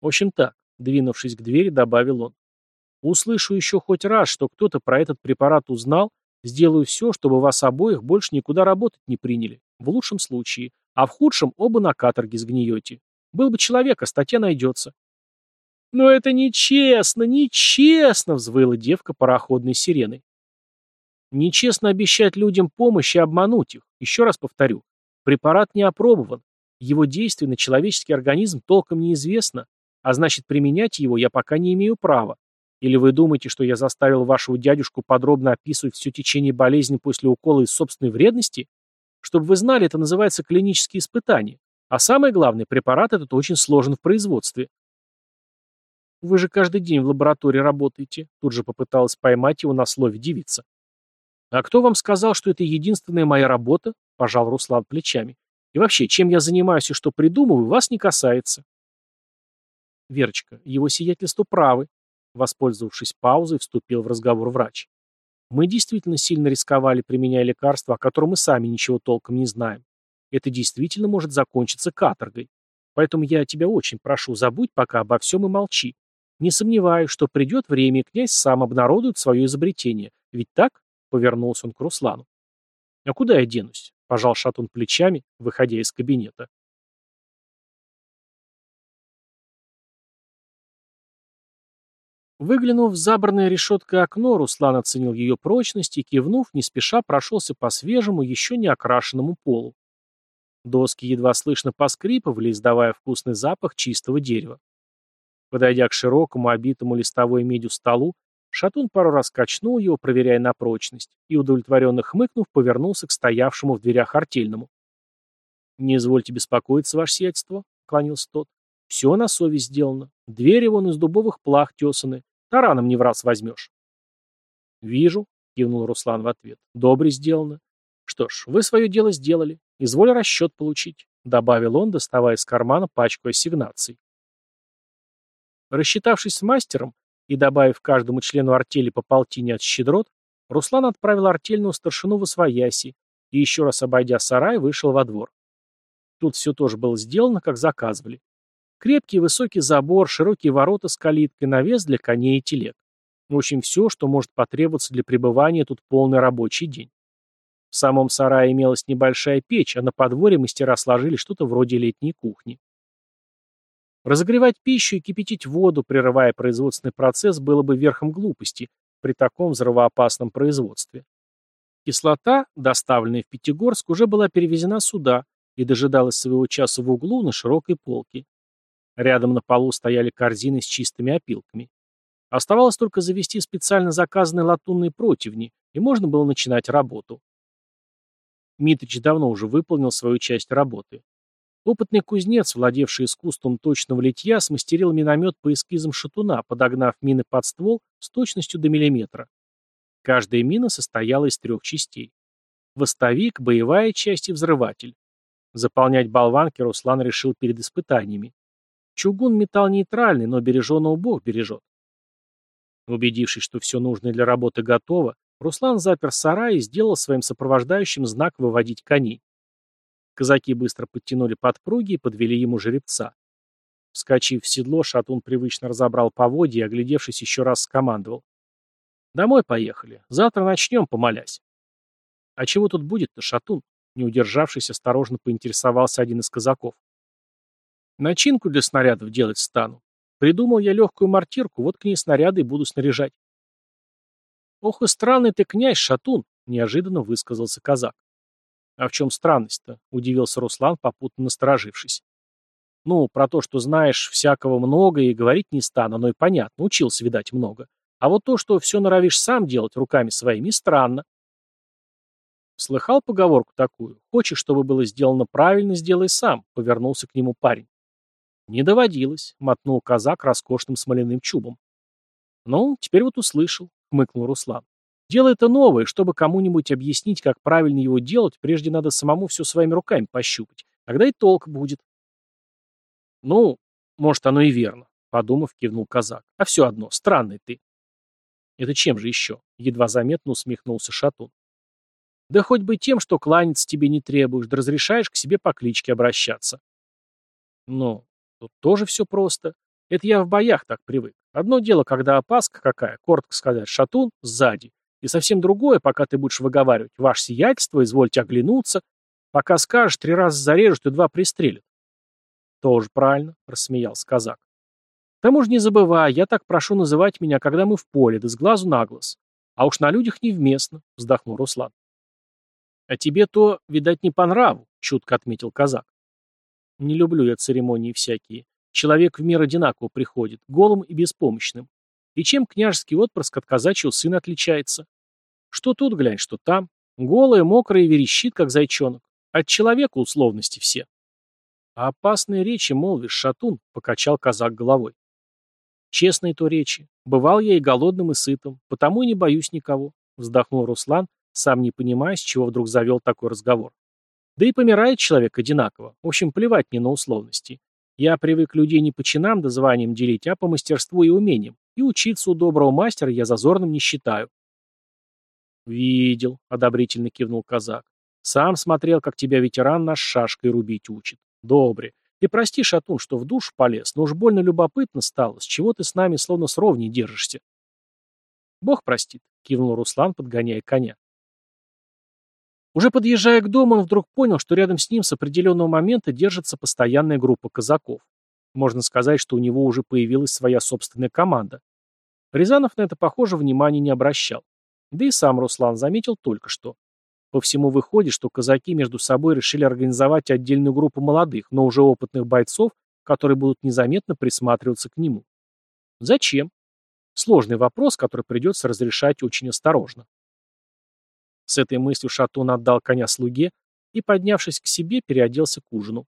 «В общем так», — двинувшись к двери, добавил он. «Услышу еще хоть раз, что кто-то про этот препарат узнал, сделаю все, чтобы вас обоих больше никуда работать не приняли, в лучшем случае, а в худшем оба на каторге сгниете. Был бы человек, а статья найдется. «Но это нечестно, нечестно!» — взвыла девка пароходной сиреной. «Нечестно обещать людям помощь и обмануть их. Еще раз повторю. Препарат не опробован. Его действие на человеческий организм толком неизвестно, а значит, применять его я пока не имею права. Или вы думаете, что я заставил вашего дядюшку подробно описывать все течение болезни после укола из собственной вредности? Чтобы вы знали, это называется клинические испытания. А самое главное, препарат этот очень сложен в производстве. Вы же каждый день в лаборатории работаете, тут же попыталась поймать его на слове девица. А кто вам сказал, что это единственная моя работа? Пожал Руслан плечами. И вообще, чем я занимаюсь и что придумываю, вас не касается. Верочка, его сиятельство правы. Воспользовавшись паузой, вступил в разговор врач. Мы действительно сильно рисковали, применяя лекарства, о котором мы сами ничего толком не знаем. Это действительно может закончиться каторгой. Поэтому я тебя очень прошу, забудь пока обо всем и молчи. Не сомневаюсь, что придет время, и князь сам обнародует свое изобретение. Ведь так? Повернулся он к Руслану. А куда я денусь? Пожал Шатун плечами, выходя из кабинета. Выглянув в забранное решеткой окно, Руслан оценил ее прочность и, кивнув, не спеша прошелся по свежему, еще не окрашенному полу. Доски едва слышно поскрипывали, издавая вкусный запах чистого дерева. Подойдя к широкому, обитому листовой медью столу, Шатун пару раз качнул его, проверяя на прочность, и, удовлетворенно хмыкнув, повернулся к стоявшему в дверях артельному. «Не извольте беспокоиться, ваше сиятельство», — клонился тот. «Все на совесть сделано. Двери вон из дубовых плах тесаны. Тараном не в раз возьмешь». «Вижу», — кивнул Руслан в ответ. «Добре сделано. Что ж, вы свое дело сделали. Изволь расчет получить», — добавил он, доставая из кармана пачку ассигнаций. Рассчитавшись с мастером и добавив каждому члену артели по полтине от щедрот, Руслан отправил артельного старшину в Освояси и, еще раз обойдя сарай, вышел во двор. Тут все тоже было сделано, как заказывали. Крепкий высокий забор, широкие ворота с калиткой, навес для коней и телег. В общем, все, что может потребоваться для пребывания тут полный рабочий день. В самом сарае имелась небольшая печь, а на подворье мастера сложили что-то вроде летней кухни. Разогревать пищу и кипятить воду, прерывая производственный процесс, было бы верхом глупости при таком взрывоопасном производстве. Кислота, доставленная в Пятигорск, уже была перевезена сюда и дожидалась своего часа в углу на широкой полке. Рядом на полу стояли корзины с чистыми опилками. Оставалось только завести специально заказанные латунные противни, и можно было начинать работу. Митрич давно уже выполнил свою часть работы. Опытный кузнец, владевший искусством точного литья, смастерил миномет по эскизам шатуна, подогнав мины под ствол с точностью до миллиметра. Каждая мина состояла из трех частей. Востовик, боевая часть и взрыватель. Заполнять болванки Руслан решил перед испытаниями. Чугун металл нейтральный, но береженого Бог бережет. Убедившись, что все нужное для работы готово, Руслан запер сарай и сделал своим сопровождающим знак выводить коней. Казаки быстро подтянули подпруги и подвели ему жеребца. Вскочив в седло, шатун привычно разобрал поводья и, оглядевшись, еще раз скомандовал. «Домой поехали. Завтра начнем, помолясь». «А чего тут будет-то, шатун?» Не удержавшись, осторожно поинтересовался один из казаков. «Начинку для снарядов делать стану. Придумал я легкую мортирку, вот к ней снаряды и буду снаряжать». «Ох и странный ты князь, шатун!» — неожиданно высказался казак. «А в чем странность-то?» — удивился Руслан, попутно насторожившись. «Ну, про то, что знаешь всякого много и говорить не стану, оно и понятно, учился, видать, много. А вот то, что все норовишь сам делать руками своими, странно». Слыхал поговорку такую? «Хочешь, чтобы было сделано правильно, сделай сам», — повернулся к нему парень. «Не доводилось», — мотнул казак роскошным смоляным чубом. «Ну, теперь вот услышал», — хмыкнул Руслан. Дело это новое, чтобы кому-нибудь объяснить, как правильно его делать, прежде надо самому все своими руками пощупать. Тогда и толк будет. Ну, может, оно и верно, подумав, кивнул казак. А все одно, странный ты. Это чем же еще? Едва заметно усмехнулся Шатун. Да хоть бы тем, что кланяться тебе не требуешь, да разрешаешь к себе по кличке обращаться. Ну, тут тоже все просто. Это я в боях так привык. Одно дело, когда опаска какая, коротко сказать, шатун сзади. И совсем другое, пока ты будешь выговаривать «Ваше сиятельство, извольте оглянуться». Пока скажешь, три раза зарежут и два пристрелят. Тоже правильно, рассмеялся казак. К тому же не забывай, я так прошу называть меня, когда мы в поле, да с глазу на глаз. А уж на людях невместно, вздохнул Руслан. А тебе то, видать, не по нраву, чутко отметил казак. Не люблю я церемонии всякие. Человек в мир одинаково приходит, голым и беспомощным. И чем княжеский отпрыск от казачьего сына отличается? Что тут глянь, что там. Голая, мокрая и верещит, как зайчонок. От человека условности все. А опасные речи, молвишь, шатун, покачал казак головой. Честные то речи. Бывал я и голодным, и сытым, потому и не боюсь никого, вздохнул Руслан, сам не понимая, с чего вдруг завел такой разговор. Да и помирает человек одинаково. В общем, плевать мне на условности. Я привык людей не по чинам да званиям делить, а по мастерству и умениям. И учиться у доброго мастера я зазорным не считаю. «Видел», — одобрительно кивнул казак. «Сам смотрел, как тебя ветеран наш шашкой рубить учит. Добре. И прости, Шатун, что в душ полез, но уж больно любопытно стало, с чего ты с нами словно с ровней держишься». «Бог простит», — кивнул Руслан, подгоняя коня. Уже подъезжая к дому, он вдруг понял, что рядом с ним с определенного момента держится постоянная группа казаков. Можно сказать, что у него уже появилась своя собственная команда. Рязанов на это, похоже, внимания не обращал. Да и сам Руслан заметил только что. По всему выходит, что казаки между собой решили организовать отдельную группу молодых, но уже опытных бойцов, которые будут незаметно присматриваться к нему. Зачем? Сложный вопрос, который придется разрешать очень осторожно. С этой мыслью Шатун отдал коня слуге и, поднявшись к себе, переоделся к ужину.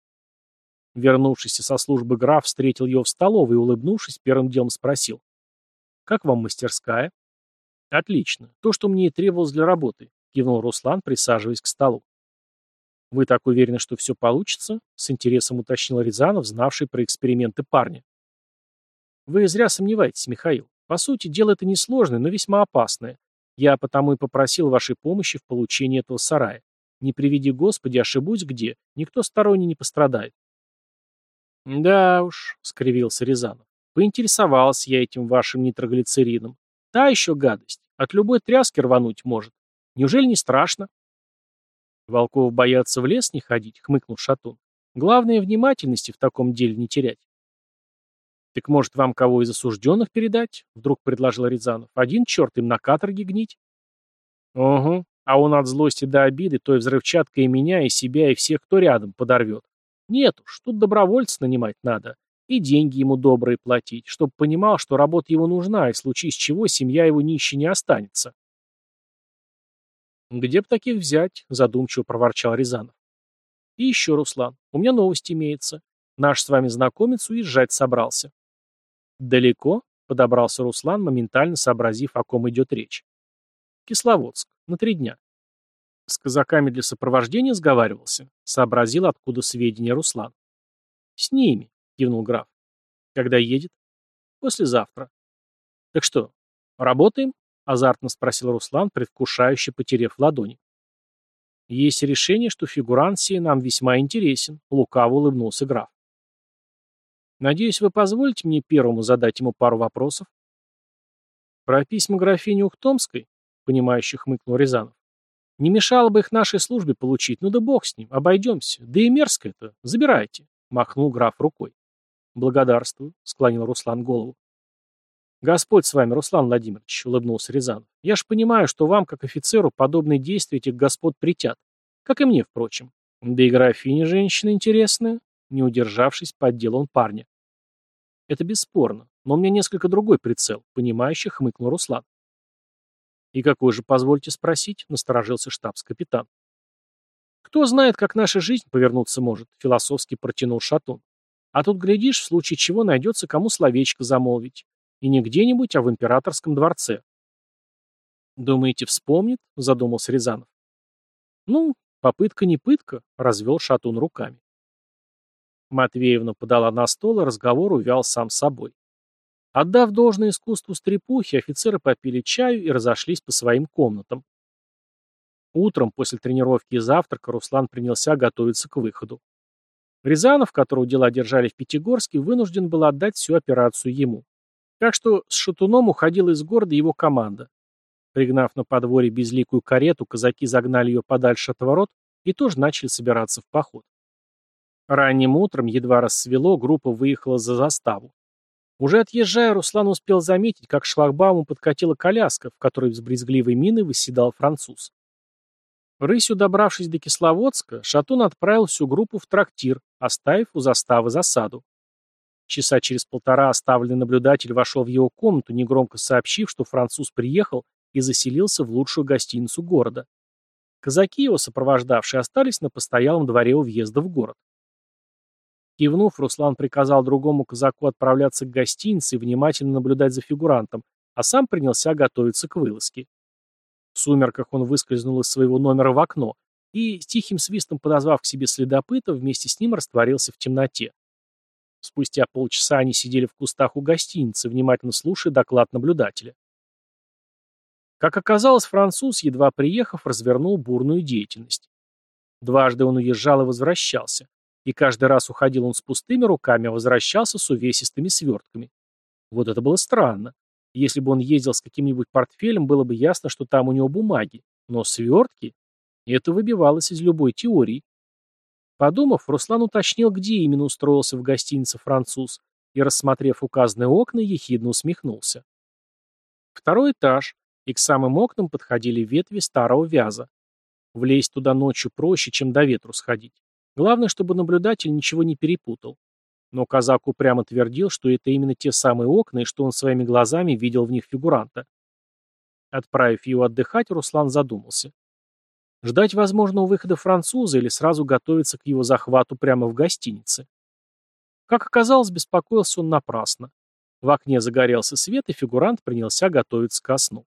Вернувшийся со службы граф встретил его в столовой и, улыбнувшись, первым делом спросил. «Как вам мастерская?» «Отлично. То, что мне и требовалось для работы», — кивнул Руслан, присаживаясь к столу. «Вы так уверены, что все получится?» — с интересом уточнил Рязанов, знавший про эксперименты парня. «Вы зря сомневаетесь, Михаил. По сути, дело это несложное, но весьма опасное. Я потому и попросил вашей помощи в получении этого сарая. Не приведи Господи, ошибусь где, никто сторонний не пострадает». «Да уж», — скривился Рязанов, — «поинтересовался я этим вашим нитроглицерином. Та еще гадость. От любой тряски рвануть может. Неужели не страшно? Волков боятся в лес не ходить, хмыкнул Шатун. Главное, внимательности в таком деле не терять. Так может, вам кого из осужденных передать? Вдруг предложил Рязанов. Один черт им на каторге гнить? Угу. А он от злости до обиды той взрывчаткой и меня, и себя, и всех, кто рядом, подорвет. Нет уж, тут добровольцев нанимать надо. И деньги ему добрые платить, чтобы понимал, что работа его нужна, и в случае с чего семья его нищей не останется. «Где б таких взять?» – задумчиво проворчал Рязанов. «И еще, Руслан, у меня новость имеется. Наш с вами знакомец уезжать собрался». «Далеко?» – подобрался Руслан, моментально сообразив, о ком идет речь. «Кисловодск. На три дня». «С казаками для сопровождения сговаривался?» – сообразил, откуда сведения Руслан. «С ними», — кивнул граф. «Когда едет?» «Послезавтра». «Так что, работаем?» — азартно спросил Руслан, предвкушающе потеряв ладони. «Есть решение, что фигурант сей нам весьма интересен», — лукаво улыбнулся граф. «Надеюсь, вы позволите мне первому задать ему пару вопросов?» «Про письма графини Ухтомской?» — понимающе хмыкнул Рязанов. «Не мешало бы их нашей службе получить, ну да бог с ним, обойдемся. Да и мерзко это. Забирайте», — махнул граф рукой. «Благодарствую», — склонил Руслан голову. «Господь с вами, Руслан Владимирович», — улыбнулся Рязанов. «Я ж понимаю, что вам, как офицеру, подобные действия этих господ притят. Как и мне, впрочем. Да и графиня женщина интересная», — не удержавшись, поддел он парня. «Это бесспорно, но у меня несколько другой прицел», — понимающе хмыкнул Руслан. «И какой же, позвольте спросить?» — насторожился штабс-капитан. «Кто знает, как наша жизнь повернуться может», — философски протянул Шатун. А тут, глядишь, в случае чего найдется кому словечко замолвить. И не где-нибудь, а в императорском дворце. «Думаете, вспомнит?» — задумался Рязанов. «Ну, попытка не пытка», — развел Шатун руками. Матвеевна подала на стол, и разговор увял сам собой. Отдав должное искусству стрепухи, офицеры попили чаю и разошлись по своим комнатам. Утром, после тренировки и завтрака, Руслан принялся готовиться к выходу. Рязанов, которого дела держали в Пятигорске, вынужден был отдать всю операцию ему. Так что с Шатуном уходила из города его команда. Пригнав на подворье безликую карету, казаки загнали ее подальше от ворот и тоже начали собираться в поход. Ранним утром, едва рассвело, группа выехала за заставу. Уже отъезжая, Руслан успел заметить, как шлагбауму подкатила коляска, в которой с брезгливой миной восседал француз. Рысью добравшись до Кисловодска, Шатун отправил всю группу в трактир, оставив у заставы засаду. Часа через полтора оставленный наблюдатель вошел в его комнату, негромко сообщив, что француз приехал и заселился в лучшую гостиницу города. Казаки его, сопровождавшие, остались на постоялом дворе у въезда в город. Кивнув, Руслан приказал другому казаку отправляться к гостинице и внимательно наблюдать за фигурантом, а сам принялся готовиться к вылазке. В сумерках он выскользнул из своего номера в окно и, с тихим свистом подозвав к себе следопыта, вместе с ним растворился в темноте. Спустя полчаса они сидели в кустах у гостиницы, внимательно слушая доклад наблюдателя. Как оказалось, француз, едва приехав, развернул бурную деятельность. Дважды он уезжал и возвращался. И каждый раз уходил он с пустыми руками, а возвращался с увесистыми свертками. Вот это было странно. Если бы он ездил с каким-нибудь портфелем, было бы ясно, что там у него бумаги. Но свертки? Это выбивалось из любой теории. Подумав, Руслан уточнил, где именно устроился в гостинице француз, и, рассмотрев указанные окна, ехидно усмехнулся. Второй этаж, и к самым окнам подходили ветви старого вяза. Влезть туда ночью проще, чем до ветру сходить. Главное, чтобы наблюдатель ничего не перепутал. Но казак упрямо твердил, что это именно те самые окна, и что он своими глазами видел в них фигуранта. Отправив его отдыхать, Руслан задумался. Ждать возможного выхода француза или сразу готовиться к его захвату прямо в гостинице. Как оказалось, беспокоился он напрасно. В окне загорелся свет, и фигурант принялся готовиться ко сну.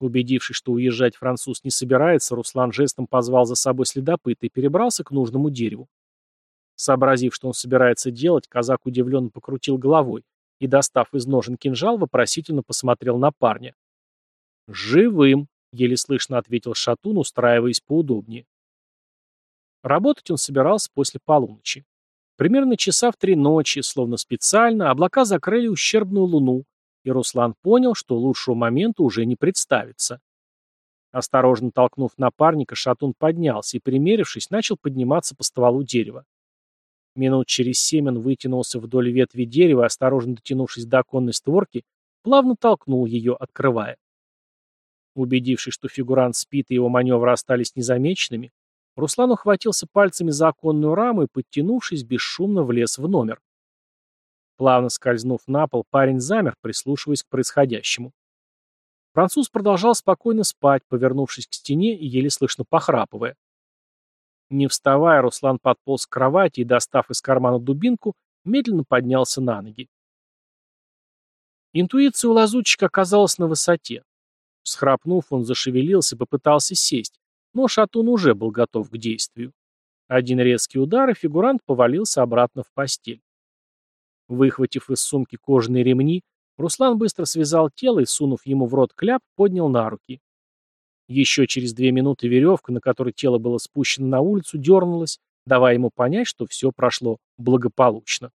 Убедившись, что уезжать француз не собирается, Руслан жестом позвал за собой следопыта и перебрался к нужному дереву. Сообразив, что он собирается делать, казак удивленно покрутил головой и, достав из ножен кинжал, вопросительно посмотрел на парня. «Живым!» — еле слышно ответил Шатун, устраиваясь поудобнее. Работать он собирался после полуночи. Примерно часа в три ночи, словно специально, облака закрыли ущербную луну, и Руслан понял, что лучшего момента уже не представится. Осторожно толкнув напарника, шатун поднялся и, примерившись, начал подниматься по стволу дерева. Минут через семь он вытянулся вдоль ветви дерева, осторожно дотянувшись до оконной створки, плавно толкнул ее, открывая. Убедившись, что фигурант спит и его маневры остались незамеченными, Руслан ухватился пальцами за оконную раму и, подтянувшись, бесшумно влез в номер. Плавно скользнув на пол, парень замер, прислушиваясь к происходящему. Француз продолжал спокойно спать, повернувшись к стене и еле слышно похрапывая. Не вставая, Руслан подполз к кровати и, достав из кармана дубинку, медленно поднялся на ноги. Интуиция у лазутчика оказалась на высоте. Схрапнув, он зашевелился и попытался сесть, но шатун уже был готов к действию. Один резкий удар, и фигурант повалился обратно в постель. Выхватив из сумки кожаные ремни, Руслан быстро связал тело и, сунув ему в рот кляп, поднял на руки. Еще через две минуты веревка, на которой тело было спущено на улицу, дернулась, давая ему понять, что все прошло благополучно.